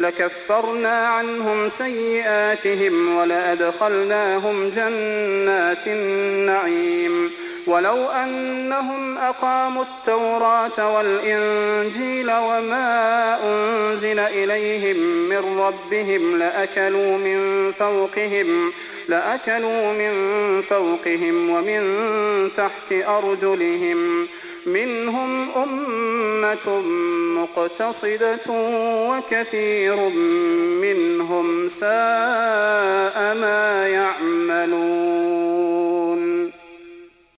لكفرنا عنهم سيئاتهم ولأدخلناهم جنات النعيم. ولو أنهم أقاموا التوراة والإنجيل وما أنزل إليهم من ربهم لأكلوا من فوقهم لأكلوا من فوقهم ومن تحت أرجلهم. منهم أمة مقتصدة وكثير منهم ساء ما يعملون